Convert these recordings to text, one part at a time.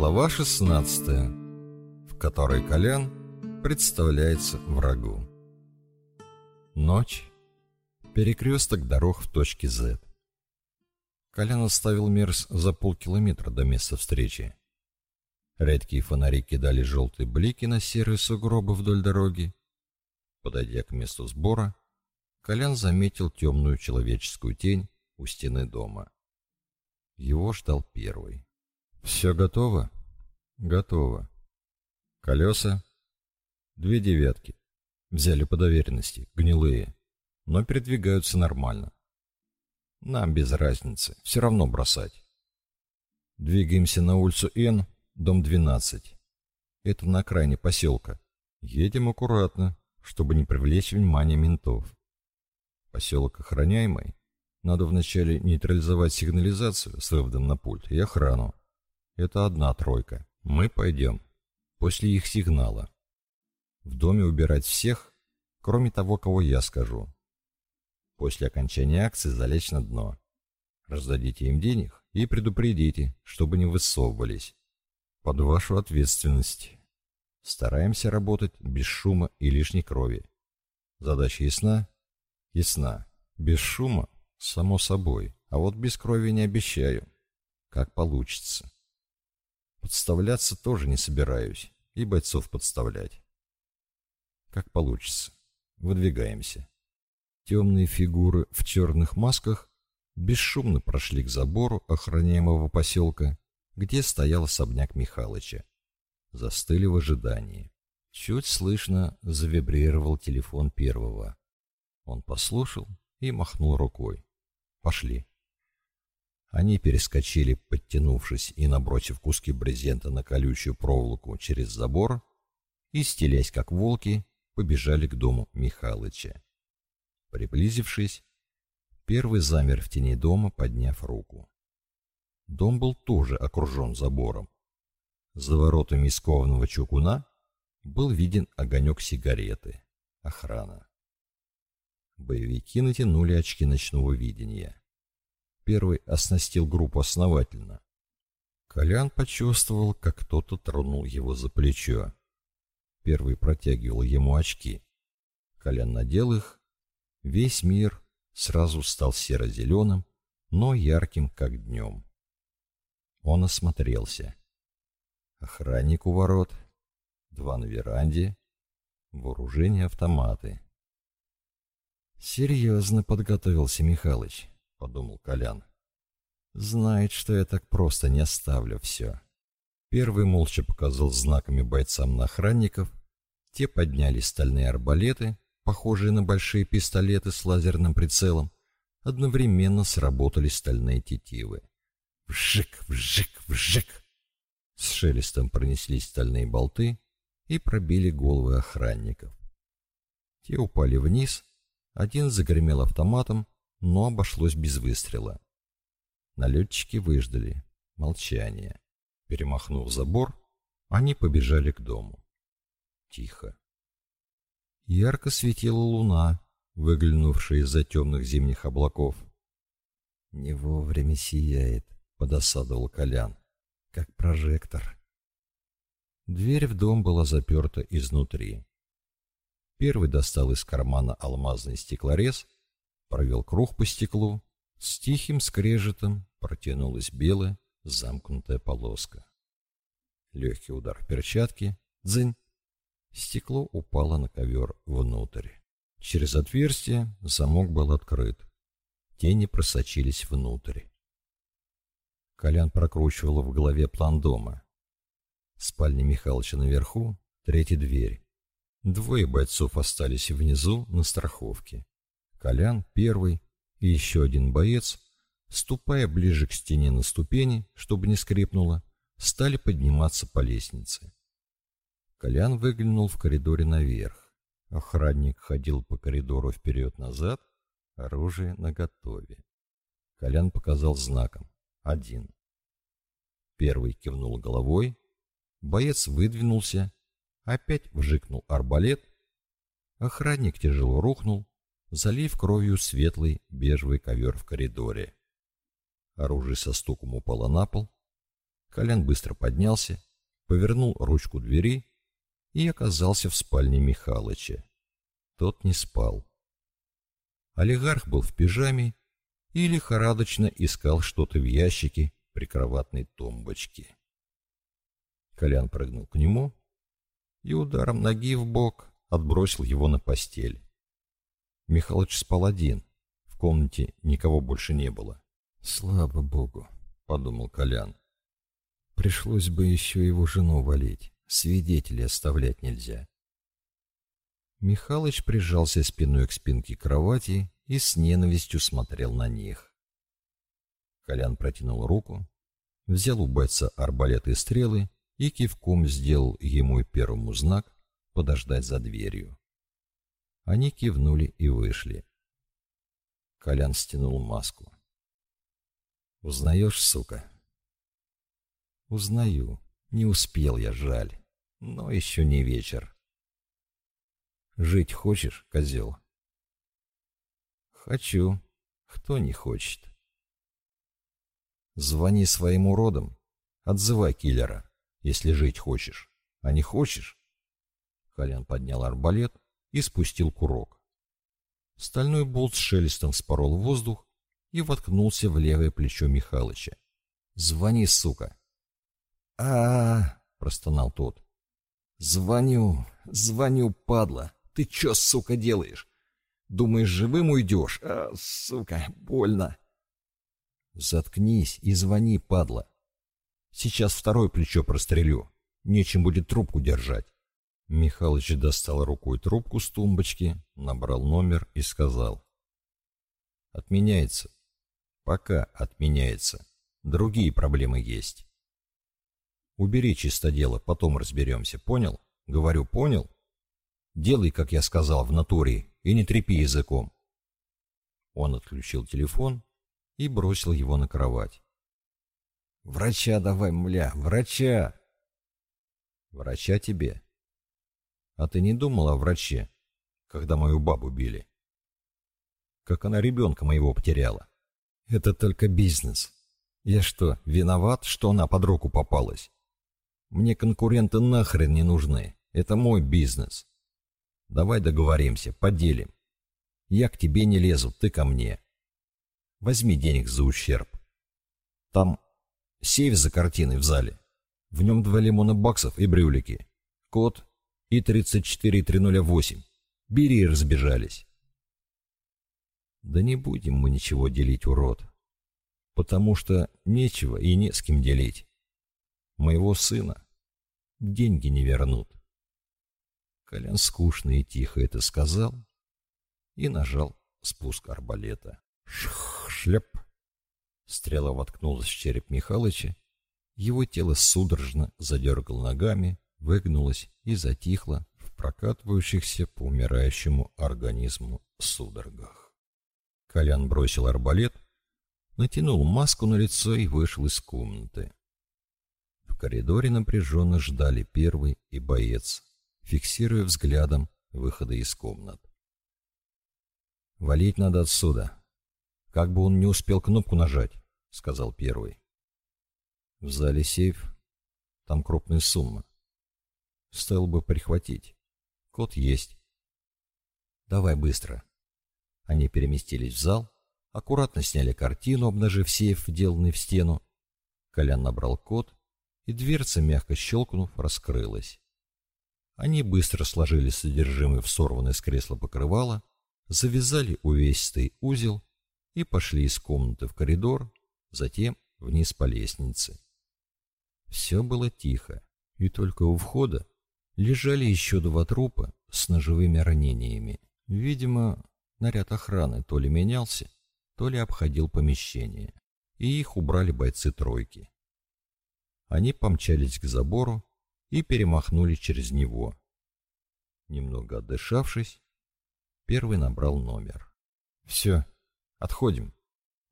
Глава 16, в которой Колян представляется врагу. Ночь. Перекресток дорог в точке Z. Колян оставил Мерс за полкилометра до места встречи. Редкие фонари кидали желтые блики на серые сугробы вдоль дороги. Подойдя к месту сбора, Колян заметил темную человеческую тень у стены дома. Его ждал первый. «Все готово?» «Готово. Колеса?» «Две девятки. Взяли по доверенности, гнилые, но передвигаются нормально. Нам без разницы, все равно бросать. Двигаемся на улицу Н, дом 12. Это на окраине поселка. Едем аккуратно, чтобы не привлечь внимание ментов. Поселок охраняемый. Надо вначале нейтрализовать сигнализацию с выводом на пульт и охрану. Это одна тройка. Мы пойдем. После их сигнала. В доме убирать всех, кроме того, кого я скажу. После окончания акции залечь на дно. Раздадите им денег и предупредите, чтобы не высовывались. Под вашу ответственность. Стараемся работать без шума и лишней крови. Задача ясна? Ясна. Без шума? Само собой. А вот без крови не обещаю. Как получится. Подставляться тоже не собираюсь. И бойцов подставлять. Как получится. Выдвигаемся. Темные фигуры в черных масках бесшумно прошли к забору охраняемого поселка, где стоял особняк Михалыча. Застыли в ожидании. Чуть слышно завибрировал телефон первого. Он послушал и махнул рукой. «Пошли». Они перескочили, подтянувшись и набросив куски брезента на колючую проволоку через забор, и, стелясь как волки, побежали к дому Михалыча. Приблизившись, первый замер в тени дома, подняв руку. Дом был тоже окружен забором. За воротами из кованого чугуна был виден огонек сигареты. Охрана. Боевики натянули очки ночного видения. Первый оснастил группу основательно. Колян почувствовал, как кто-то тронул его за плечо. Первый протягивал ему очки. Колян надел их. Весь мир сразу стал серо-зеленым, но ярким, как днем. Он осмотрелся. Охранник у ворот, два на веранде, вооружение автоматы. «Серьезно подготовился Михалыч», — подумал Колян. «Знает, что я так просто не оставлю все». Первый молча показал знаками бойцам на охранников. Те подняли стальные арбалеты, похожие на большие пистолеты с лазерным прицелом. Одновременно сработали стальные тетивы. Вжик, вжик, вжик. С шелестом пронеслись стальные болты и пробили головы охранников. Те упали вниз, один загремел автоматом, но обошлось без выстрела. Налетчики выждали. Молчание. Перемахнув забор, они побежали к дому. Тихо. Ярко светила луна, выглянувшая из-за темных зимних облаков. «Не вовремя сияет», — подосадовал Колян, — «как прожектор». Дверь в дом была заперта изнутри. Первый достал из кармана алмазный стеклорез, провел круг по стеклу, с тихим скрежетом протянулась белая замкнутая полоска. Легкий удар перчатки, дзынь, стекло упало на ковер внутрь. Через отверстие замок был открыт. Тени просочились внутрь. Колян прокручивал в голове план дома. Спальня Михалыча наверху, третья дверь. Двое бойцов остались внизу на страховке. Колян первый и еще один боец, ступая ближе к стене на ступени, чтобы не скрипнуло, стали подниматься по лестнице. Колян выглянул в коридоре наверх. Охранник ходил по коридору вперед-назад, оружие наготове. Колян показал знаком. Один. Первый кивнул головой. Боец выдвинулся Опять вжикнул арбалет. Охранник тяжело рухнул, залив кровью светлый бежевый ковер в коридоре. Оружие со стуком упало на пол. Колян быстро поднялся, повернул ручку двери и оказался в спальне Михалыча. Тот не спал. Олигарх был в пижаме и лихорадочно искал что-то в ящике прикроватной тумбочки. Колян прыгнул к нему и ударом ноги в бок отбросил его на постель. Михалыч спал один, в комнате никого больше не было. «Слава богу», — подумал Колян. «Пришлось бы еще его жену валить, свидетелей оставлять нельзя». Михалыч прижался спиной к спинке кровати и с ненавистью смотрел на них. Колян протянул руку, взял у бойца арбалет и стрелы и кивком сделал ему и первому знак подождать за дверью. Они кивнули и вышли. Колян стянул маску. «Узнаешь, сука?» «Узнаю. Не успел я, жаль. Но еще не вечер». «Жить хочешь, козел?» «Хочу. Кто не хочет?» «Звони своим уродам. Отзывай киллера, если жить хочешь. А не хочешь?» Колян поднял арбалет и спустил курок. Стальной болт с шелестом спорол воздух и воткнулся в левое плечо Михалыча. «Звони, сука!» а, -а, -а простонал тот. «Звоню, звоню, падла! Ты чё, сука, делаешь? Думаешь, живым уйдешь? А, сука, больно!» «Заткнись и звони, падла! Сейчас второе плечо прострелю, нечем будет трубку держать!» Михалыч достал рукой трубку с тумбочки, набрал номер и сказал. «Отменяется. Пока отменяется. Другие проблемы есть. Убери чистодело, потом разберемся, понял? Говорю, понял? Делай, как я сказал, в натуре, и не трепи языком». Он отключил телефон и бросил его на кровать. «Врача давай, мля, врача!» «Врача тебе?» А ты не думал о враче, когда мою бабу били? Как она ребенка моего потеряла? Это только бизнес. Я что, виноват, что она под руку попалась? Мне конкуренты нахрен не нужны. Это мой бизнес. Давай договоримся, поделим. Я к тебе не лезу, ты ко мне. Возьми денег за ущерб. Там сейф за картиной в зале. В нем два лимона баксов и брюлики. Код и 34308. Бери и разбежались. Да не будем мы ничего делить, урод. Потому что нечего и не с кем делить. Моего сына деньги не вернут. Колян скучно и тихо это сказал и нажал спуск арбалета. Шх, шлеп. Стрела воткнулась в череп Михалыча. Его тело судорожно задергал ногами, выгнулась и затихла в прокатывающихся по умирающему организму судорогах. Колян бросил арбалет, натянул маску на лицо и вышел из комнаты. В коридоре напряженно ждали первый и боец, фиксируя взглядом выхода из комнат. «Валить надо отсюда. Как бы он не успел кнопку нажать», — сказал первый. В зале сейф. Там крупная сумма. Стоило бы прихватить. Код есть. Давай быстро. Они переместились в зал, аккуратно сняли картину, обнажив сейф, вделанный в стену. Колян набрал код, и дверца, мягко щелкнув, раскрылась. Они быстро сложили содержимое в сорванное с кресла покрывало, завязали увесистый узел и пошли из комнаты в коридор, затем вниз по лестнице. Все было тихо, и только у входа лежали еще два трупа с ножевыми ранениями. Видимо, наряд охраны то ли менялся, то ли обходил помещение, и их убрали бойцы тройки. Они помчались к забору и перемахнули через него. Немного отдышавшись, первый набрал номер. «Все, отходим».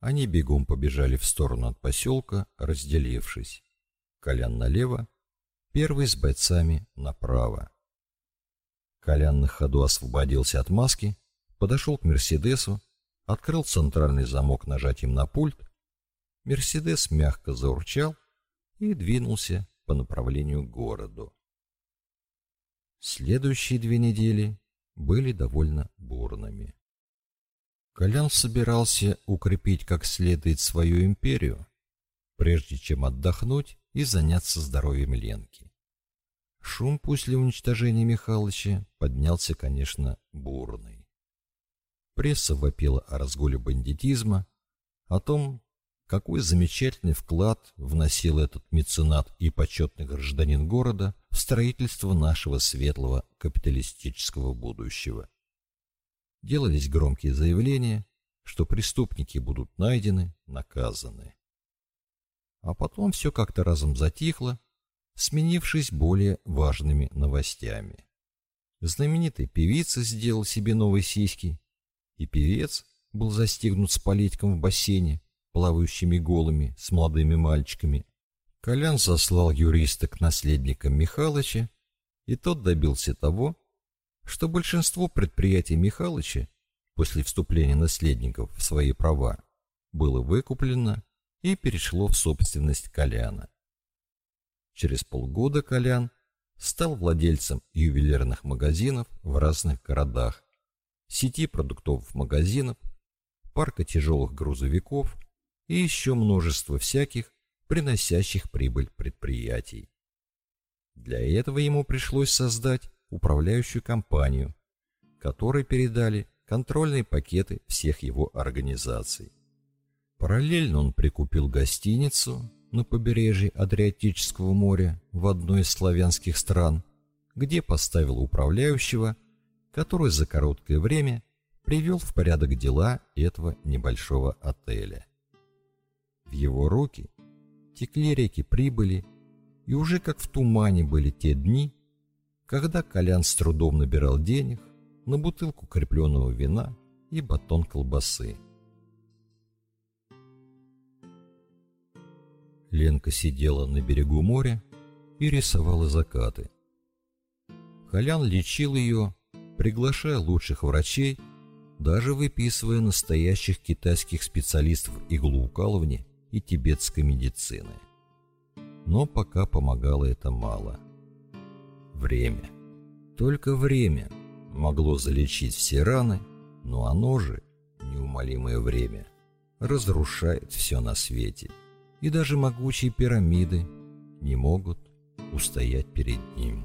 Они бегом побежали в сторону от поселка, разделившись. Колян налево, Первый с бойцами направо. Колян на ходу освободился от маски, подошел к Мерседесу, открыл центральный замок нажатием на пульт. Мерседес мягко заурчал и двинулся по направлению к городу. Следующие две недели были довольно бурными. Колян собирался укрепить как следует свою империю, прежде чем отдохнуть и заняться здоровьем Ленки. Шум после уничтожения Михалыча поднялся, конечно, бурный. Пресса вопила о разгуле бандитизма, о том, какой замечательный вклад вносил этот меценат и почетный гражданин города в строительство нашего светлого капиталистического будущего. Делались громкие заявления, что преступники будут найдены, наказаны. А потом все как-то разом затихло, сменившись более важными новостями. Знаменитый певица сделал себе новые сиськи, и певец был застигнут с политиком в бассейне, плавающими голыми с молодыми мальчиками. Колян заслал юриста к наследникам Михалыча, и тот добился того, что большинство предприятий Михалыча после вступления наследников в свои права было выкуплено и перешло в собственность Коляна. Через полгода Колян стал владельцем ювелирных магазинов в разных городах, сети продуктовых магазинов, парка тяжелых грузовиков – и еще множество всяких, приносящих прибыль предприятий. Для этого ему пришлось создать управляющую компанию, которой передали контрольные пакеты всех его организаций. Параллельно он прикупил гостиницу на побережье Адриатического моря в одной из славянских стран, где поставил управляющего, который за короткое время привел в порядок дела этого небольшого отеля. В его руки текли реки прибыли, и уже как в тумане были те дни, когда Колян с трудом набирал денег на бутылку крепленного вина и батон колбасы. Ленка сидела на берегу моря и рисовала закаты. Колян лечил ее, приглашая лучших врачей, даже выписывая настоящих китайских специалистов иглоукалывания и тибетской медицины. Но пока помогало это мало. Время. Только время могло залечить все раны, но оно же, неумолимое время, разрушает все на свете, и даже могучие пирамиды не могут устоять перед ним.